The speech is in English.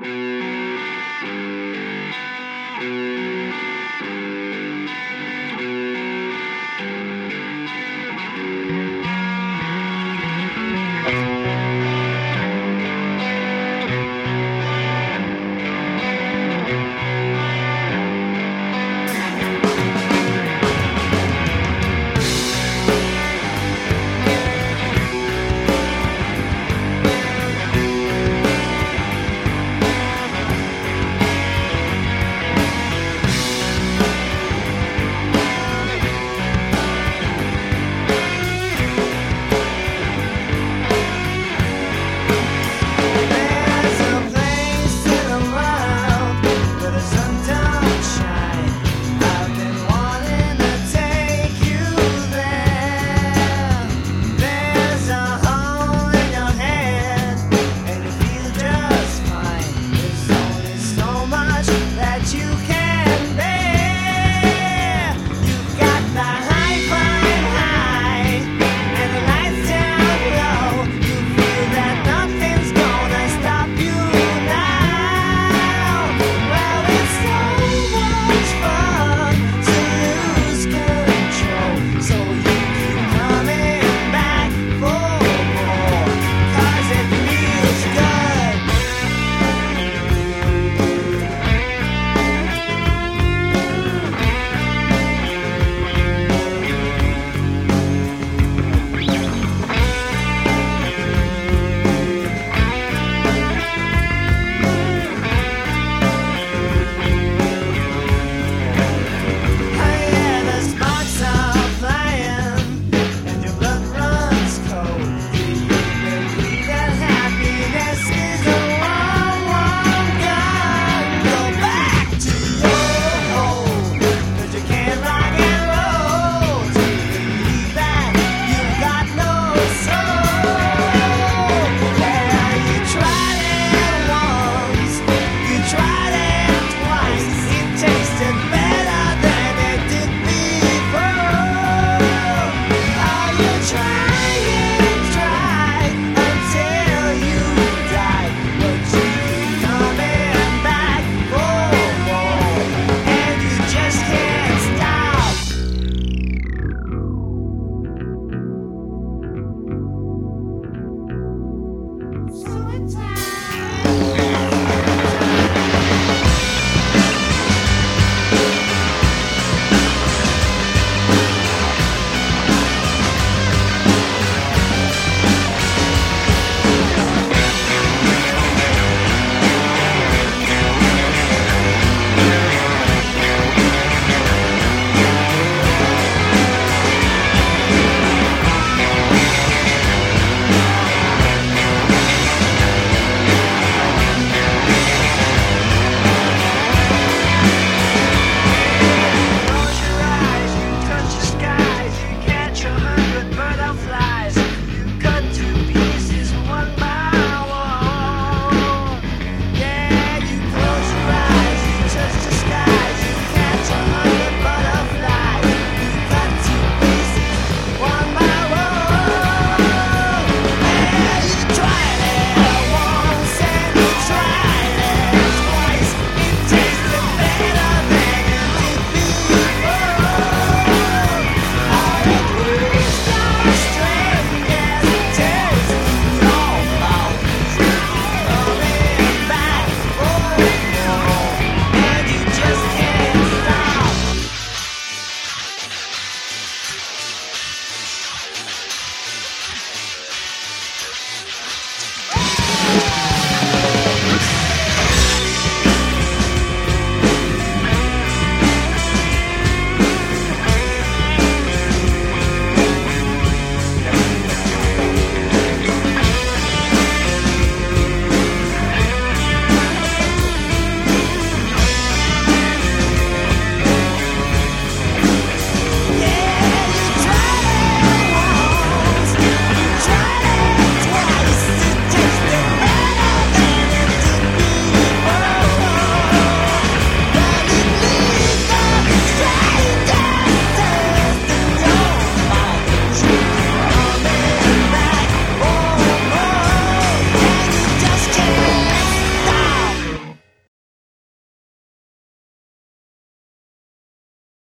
Mm-hmm.